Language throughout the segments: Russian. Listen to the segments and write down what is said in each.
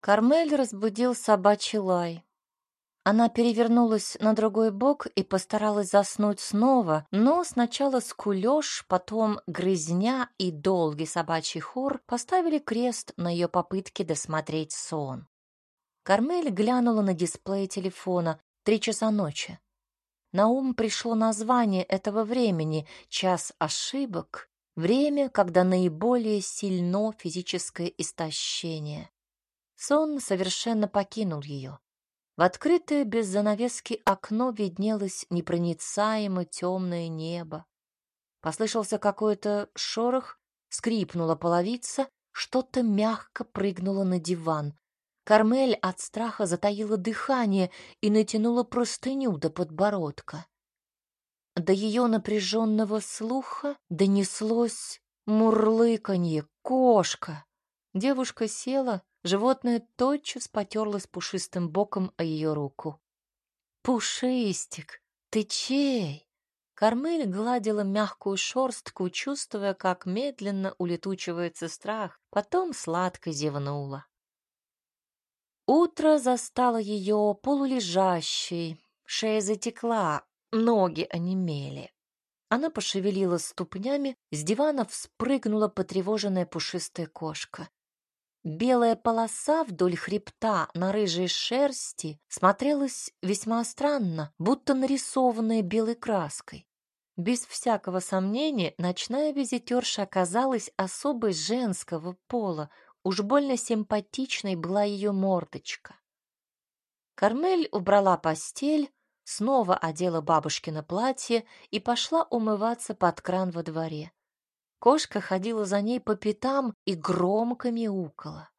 Кармель разбудил собачий лай. Она перевернулась на другой бок и постаралась заснуть снова, но сначала скулёж, потом грызня и долгий собачий хор поставили крест на ее попытке досмотреть сон. Кармель глянула на дисплей телефона. Три часа ночи. На ум пришло название этого времени — час ошибок, время, когда наиболее сильно физическое истощение. Сон совершенно покинул ее. В открытое без занавески окно виднелось непроницаемо темное небо. Послышался какой-то шорох, скрипнула половица, что-то мягко прыгнуло на диван. Кармель от страха затаила дыхание и натянула простыню до подбородка. До ее напряженного слуха донеслось мурлыканье «Кошка!». Девушка села, животное тотчас потерлось пушистым боком о ее руку. «Пушистик, ты чей?» Кармель гладила мягкую шорстку, чувствуя, как медленно улетучивается страх, потом сладко зевнула. Утро застало ее полулежащей, шея затекла, ноги онемели. Она пошевелила ступнями, с дивана вспрыгнула потревоженная пушистая кошка. Белая полоса вдоль хребта на рыжей шерсти смотрелась весьма странно, будто нарисованная белой краской. Без всякого сомнения, ночная визитерша оказалась особой женского пола, Уж больно симпатичной была ее мордочка. Кармель убрала постель, снова одела бабушкино платье и пошла умываться под кран во дворе. Кошка ходила за ней по пятам и громко мяукала.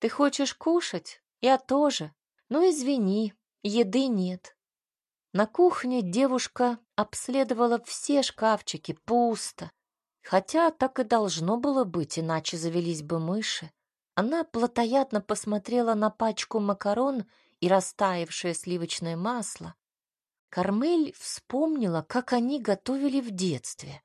«Ты хочешь кушать? Я тоже. Ну, извини, еды нет». На кухне девушка обследовала все шкафчики, пусто. Хотя так и должно было быть, иначе завелись бы мыши. Она плотоядно посмотрела на пачку макарон и растаявшее сливочное масло. Кармель вспомнила, как они готовили в детстве.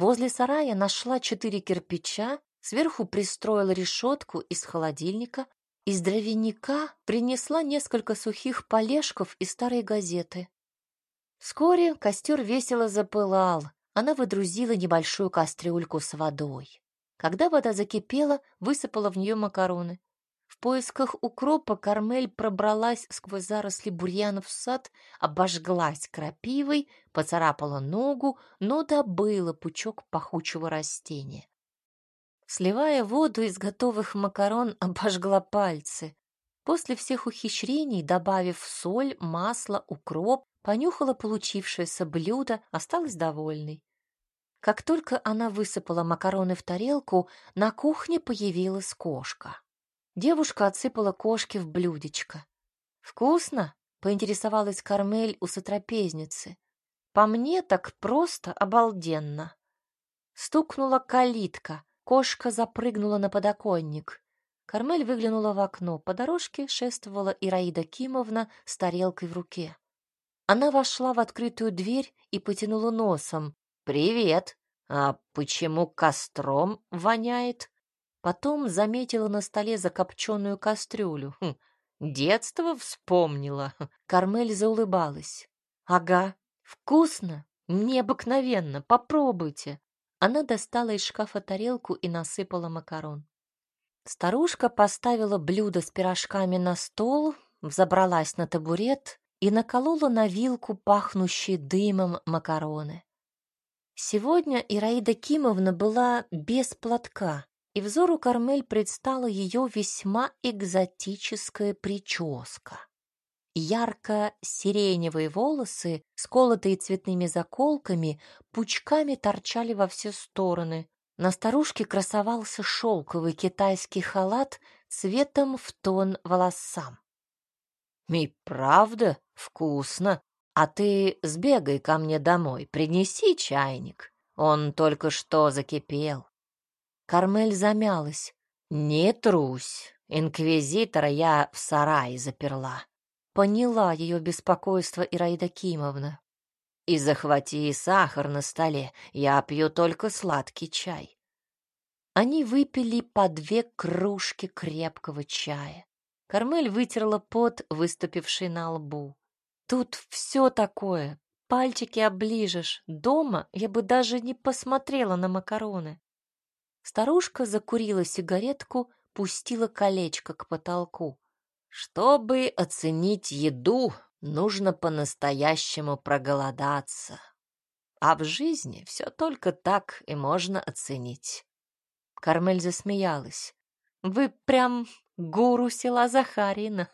Возле сарая нашла четыре кирпича, сверху пристроила решетку из холодильника, из дровяника принесла несколько сухих полежков и старые газеты. Вскоре костер весело запылал, она выдрузила небольшую кастрюльку с водой. Когда вода закипела, высыпала в нее макароны. Поисках укропа Кармель пробралась сквозь заросли бурьяна в сад, обожглась крапивой, поцарапала ногу, но добыла пучок пахучего растения. Сливая воду из готовых макарон, обожгла пальцы. После всех ухищрений, добавив соль, масло, укроп, понюхала получившееся блюдо, осталась довольной. Как только она высыпала макароны в тарелку, на кухне появилась кошка. Девушка отсыпала кошке в блюдечко. «Вкусно?» — поинтересовалась Кармель у сотрапезницы. «По мне так просто обалденно!» Стукнула калитка, кошка запрыгнула на подоконник. Кармель выглянула в окно. По дорожке шествовала Ираида Кимовна с тарелкой в руке. Она вошла в открытую дверь и потянула носом. «Привет! А почему костром воняет?» Потом заметила на столе закопченную кастрюлю. Хм, детство вспомнила. Кармель заулыбалась. «Ага, вкусно, необыкновенно, попробуйте». Она достала из шкафа тарелку и насыпала макарон. Старушка поставила блюдо с пирожками на стол, взобралась на табурет и наколола на вилку пахнущие дымом макароны. Сегодня Ираида Кимовна была без платка, и взору Кармель предстала ее весьма экзотическая прическа. Ярко-сиреневые волосы, сколотые цветными заколками, пучками торчали во все стороны. На старушке красовался шелковый китайский халат цветом в тон волосам. «И правда вкусно», а ты сбегай ко мне домой, принеси чайник. Он только что закипел. Кармель замялась. Не трусь, инквизитора я в сарае заперла. Поняла ее беспокойство Ираида Кимовна. И захвати сахар на столе, я пью только сладкий чай. Они выпили по две кружки крепкого чая. Кармель вытерла пот, выступивший на лбу. Тут все такое. Пальчики оближешь. Дома я бы даже не посмотрела на макароны. Старушка закурила сигаретку, пустила колечко к потолку. Чтобы оценить еду, нужно по-настоящему проголодаться. А в жизни все только так и можно оценить. Кармель засмеялась. Вы прям гуру села Захарина.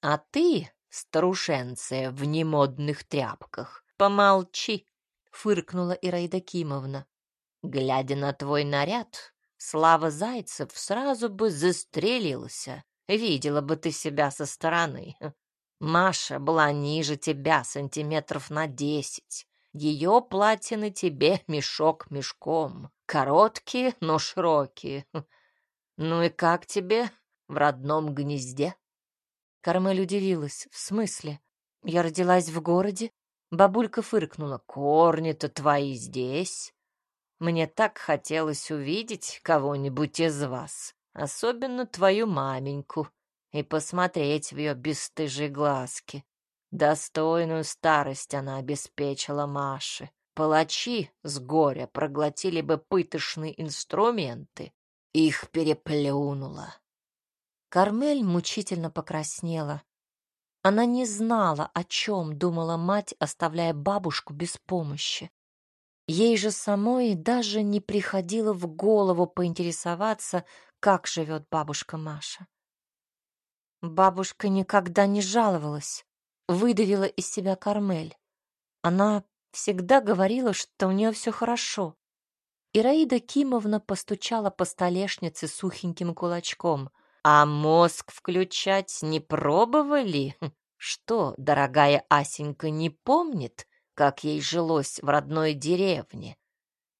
А ты, старушенция в немодных тряпках, помолчи, фыркнула Ираида Кимовна. Глядя на твой наряд, Слава Зайцев сразу бы застрелился. Видела бы ты себя со стороны. Маша была ниже тебя сантиметров на десять. Ее платье на тебе мешок мешком. Короткие, но широкие. Ну и как тебе в родном гнезде? Кармель удивилась. В смысле? Я родилась в городе? Бабулька фыркнула. Корни-то твои здесь. Мне так хотелось увидеть кого-нибудь из вас, особенно твою маменьку, и посмотреть в ее бесстыжие глазки. Достойную старость она обеспечила Маше. Палачи с горя проглотили бы пытошные инструменты. Их переплюнула. Кармель мучительно покраснела. Она не знала, о чем думала мать, оставляя бабушку без помощи. Ей же самой даже не приходило в голову поинтересоваться, как живет бабушка Маша. Бабушка никогда не жаловалась выдавила из себя Кармель. Она всегда говорила, что у нее все хорошо. Ираида Кимовна постучала по столешнице сухеньким кулачком. «А мозг включать не пробовали? Что, дорогая Асенька не помнит, как ей жилось в родной деревне?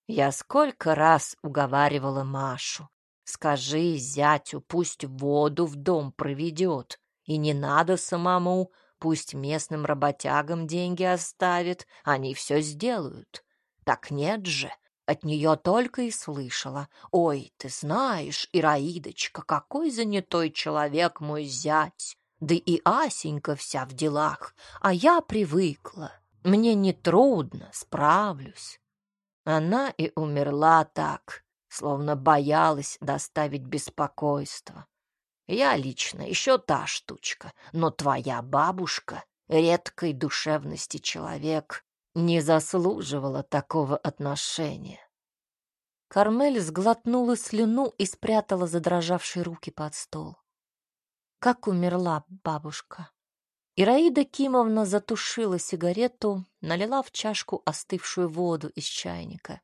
Я сколько раз уговаривала Машу. Скажи зятю, пусть воду в дом проведет, и не надо самому Пусть местным работягам деньги оставит, они все сделают. Так нет же, от нее только и слышала. Ой, ты знаешь, Ираидочка, какой занятой человек мой зять. Да и Асенька вся в делах, а я привыкла. Мне не трудно, справлюсь. Она и умерла так, словно боялась доставить беспокойство. Я лично еще та штучка, но твоя бабушка, редкой душевности человек, не заслуживала такого отношения. Кармель сглотнула слюну и спрятала задрожавшие руки под стол. Как умерла бабушка? Ираида Кимовна затушила сигарету, налила в чашку остывшую воду из чайника.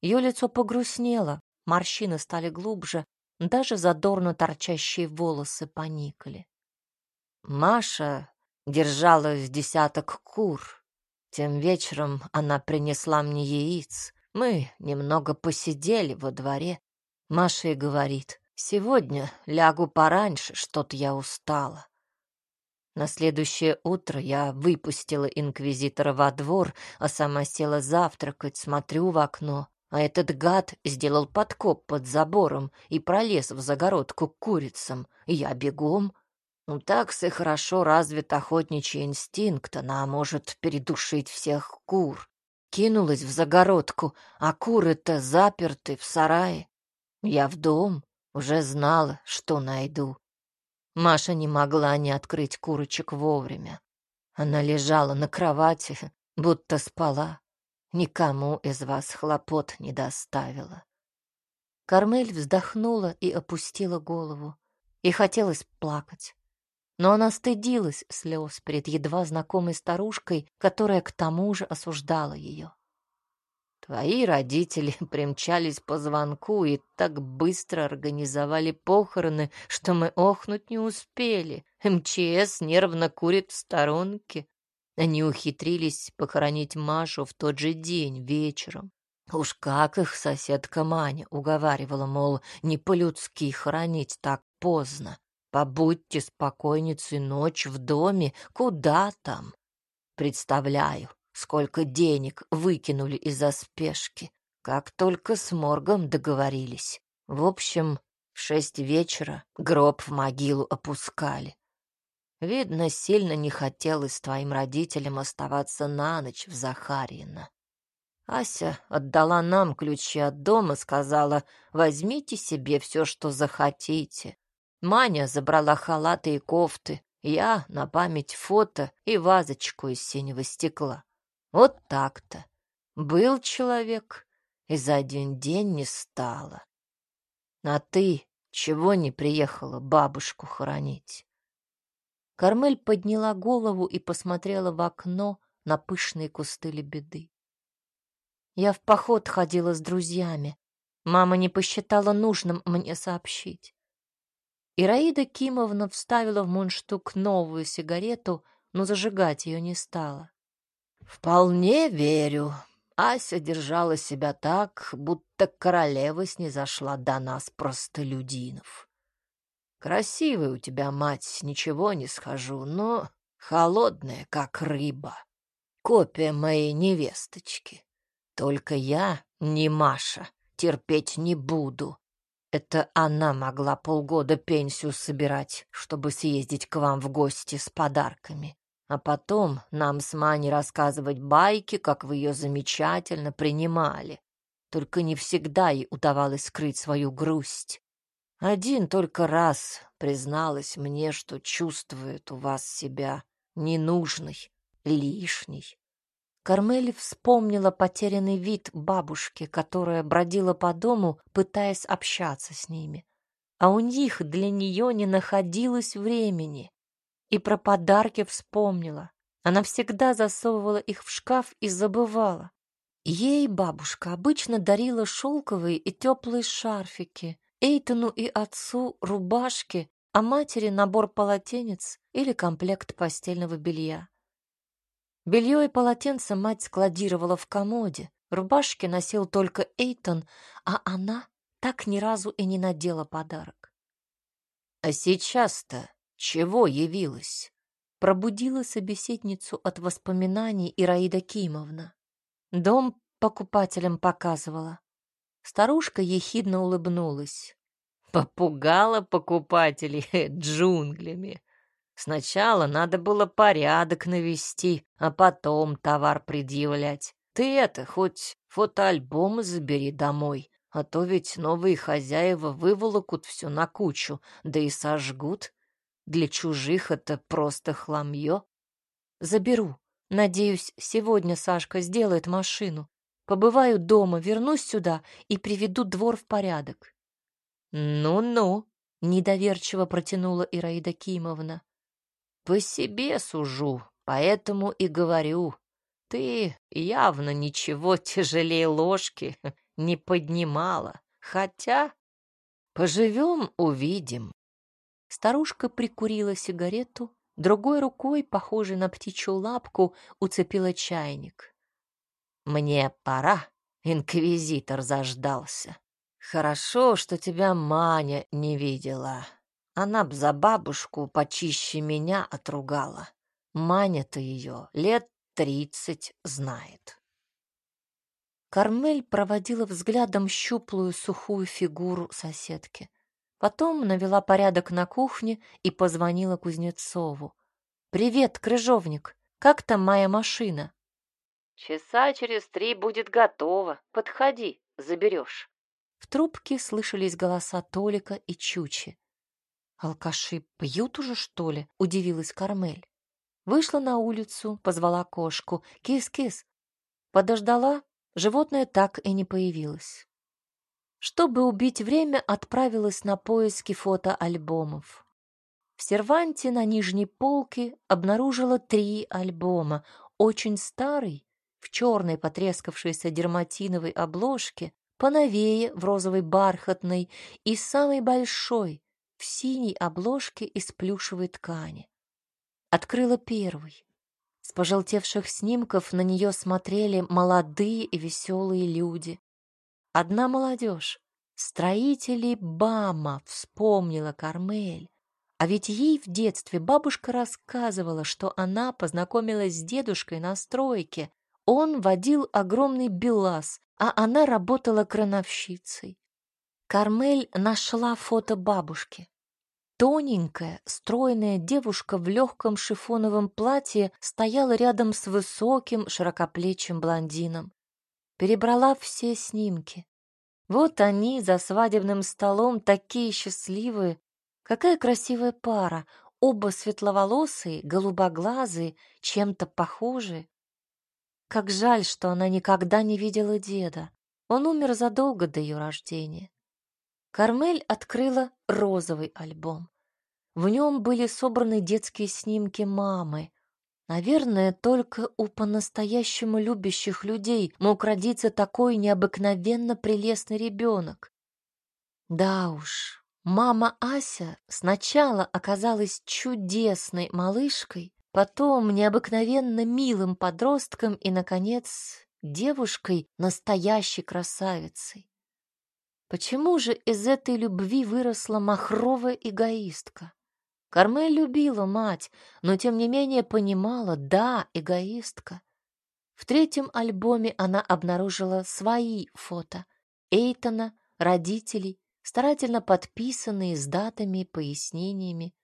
Ее лицо погрустнело, морщины стали глубже, даже задорно торчащие волосы поникли. Маша держала с десяток кур. Тем вечером она принесла мне яиц. Мы немного посидели во дворе. Маша и говорит, сегодня лягу пораньше, что-то я устала. На следующее утро я выпустила инквизитора во двор, а сама села завтракать, смотрю в окно. А этот гад сделал подкоп под забором и пролез в загородку к курицам. Я бегом. Ну так и хорошо развит охотничий инстинкт, она может передушить всех кур. Кинулась в загородку, а куры-то заперты в сарае. Я в дом, уже знала, что найду. Маша не могла не открыть курочек вовремя. Она лежала на кровати, будто спала никому из вас хлопот не доставила. Кармель вздохнула и опустила голову. И хотелось плакать. Но она стыдилась слез перед едва знакомой старушкой, которая к тому же осуждала ее. Твои родители примчались по звонку и так быстро организовали похороны, что мы охнуть не успели. МЧС нервно курит в сторонке. Они ухитрились похоронить Машу в тот же день вечером. Уж как их соседка Маня уговаривала, мол, не по-людски хоронить так поздно. Побудьте спокойницей ночь в доме, куда там? Представляю, сколько денег выкинули из-за спешки. Как только с моргом договорились. В общем, В шесть вечера гроб в могилу опускали. Видно, сильно не хотелось твоим родителям оставаться на ночь в Захарьино. Ася отдала нам ключи от дома, сказала, возьмите себе все, что захотите. Маня забрала халаты и кофты, я на память фото и вазочку из синего стекла. Вот так-то. Был человек, и за один день не стало. А ты чего не приехала бабушку хоронить? Кармель подняла голову и посмотрела в окно на пышные кусты лебеды. Я в поход ходила с друзьями. Мама не посчитала нужным мне сообщить. Ираида Кимовна вставила в мундштук новую сигарету, но зажигать ее не стала. «Вполне верю. Ася держала себя так, будто королева снизошла до нас простолюдинов. Красивая у тебя мать, ничего не схожу, но холодная, как рыба. Копия моей невесточки. Только я, не Маша, терпеть не буду. Это она могла полгода пенсию собирать, чтобы съездить к вам в гости с подарками. А потом нам с Маней рассказывать байки, как вы ее замечательно принимали. Только не всегда ей удавалось скрыть свою грусть. Один только раз призналась мне, что чувствует у вас себя ненужной, лишней. Кармели вспомнила потерянный вид бабушки, которая бродила по дому, пытаясь общаться с ними. А у них для нее не находилось времени. И про подарки вспомнила. Она всегда засовывала их в шкаф и забывала. Ей бабушка обычно дарила шелковые и теплые шарфики, Эйтону и отцу рубашки, а матери набор полотенец или комплект постельного белья. Белье и полотенце мать складировала в комоде, рубашки носил только Эйтон, а она так ни разу и не надела подарок. А сейчас-то чего явилась? Пробудила собеседницу от воспоминаний Ираида Кимовна. Дом покупателям показывала. Старушка ехидно улыбнулась. Попугала покупателей джунглями. Сначала надо было порядок навести, а потом товар предъявлять. Ты это, хоть фотоальбомы забери домой, а то ведь новые хозяева выволокут все на кучу, да и сожгут. Для чужих это просто хламье. Заберу. Надеюсь, сегодня Сашка сделает машину. Побываю дома, вернусь сюда и приведу двор в порядок. Ну-ну, недоверчиво протянула Ираида Кимовна. По себе сужу, поэтому и говорю. Ты явно ничего тяжелее ложки не поднимала. Хотя поживем, увидим. Старушка прикурила сигарету, другой рукой, похожей на птичью лапку, уцепила чайник. «Мне пора», — инквизитор заждался. «Хорошо, что тебя Маня не видела. Она б за бабушку почище меня отругала. Маня-то ее лет тридцать знает». Кармель проводила взглядом щуплую сухую фигуру соседки. Потом навела порядок на кухне и позвонила Кузнецову. «Привет, крыжовник! Как там моя машина?» «Часа через три будет готова. Подходи, заберешь». В трубке слышались голоса Толика и Чучи. «Алкаши пьют уже, что ли?» — удивилась Кармель. Вышла на улицу, позвала кошку. «Кис-кис!» Подождала, животное так и не появилось. Чтобы убить время, отправилась на поиски фотоальбомов. В серванте на нижней полке обнаружила три альбома. Очень старый, в черной потрескавшейся дерматиновой обложке, поновее в розовой бархатной и самый большой в синей обложке из плюшевой ткани. Открыла первый. С пожелтевших снимков на нее смотрели молодые и веселые люди. Одна молодежь. Строители БАМа, вспомнила Кармель. А ведь ей в детстве бабушка рассказывала, что она познакомилась с дедушкой на стройке. Он водил огромный БелАЗ, а она работала крановщицей. Кармель нашла фото бабушки. Тоненькая, стройная девушка в легком шифоновом платье стояла рядом с высоким, широкоплечим блондином. Перебрала все снимки. Вот они за свадебным столом такие счастливые. Какая красивая пара, оба светловолосые, голубоглазые, чем-то похожие. Как жаль, что она никогда не видела деда. Он умер задолго до ее рождения. Кармель открыла розовый альбом. В нем были собраны детские снимки мамы. Наверное, только у по-настоящему любящих людей мог родиться такой необыкновенно прелестный ребенок. Да уж, мама Ася сначала оказалась чудесной малышкой, потом необыкновенно милым подростком и, наконец, девушкой настоящей красавицей. Почему же из этой любви выросла махровая эгоистка? Кармель любила мать, но тем не менее понимала, да, эгоистка. В третьем альбоме она обнаружила свои фото Эйтона, родителей, старательно подписанные с датами и пояснениями.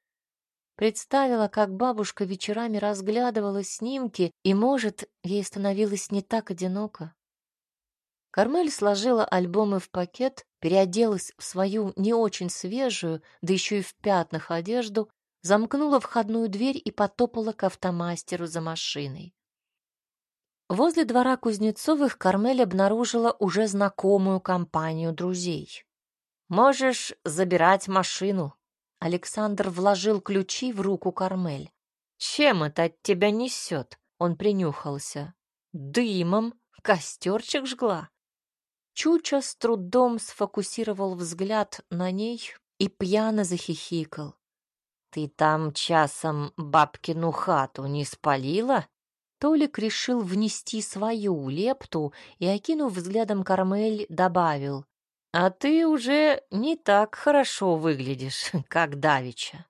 Представила, как бабушка вечерами разглядывала снимки, и, может, ей становилось не так одиноко. Кармель сложила альбомы в пакет, переоделась в свою не очень свежую, да еще и в пятнах одежду, замкнула входную дверь и потопала к автомастеру за машиной. Возле двора Кузнецовых Кармель обнаружила уже знакомую компанию друзей. «Можешь забирать машину». Александр вложил ключи в руку Кармель. «Чем это от тебя несет?» Он принюхался. «Дымом. Костерчик жгла». Чуча с трудом сфокусировал взгляд на ней и пьяно захихикал. «Ты там часом бабкину хату не спалила?» Толик решил внести свою лепту и, окинув взглядом Кармель, добавил. «А ты уже не так хорошо выглядишь, как Давича».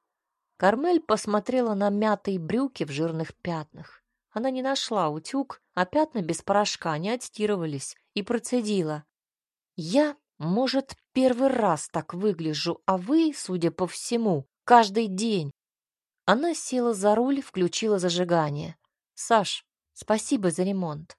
Кармель посмотрела на мятые брюки в жирных пятнах. Она не нашла утюг, а пятна без порошка не отстирывались, и процедила. Я, может, первый раз так выгляжу, а вы, судя по всему, каждый день. Она села за руль, включила зажигание. Саш, спасибо за ремонт.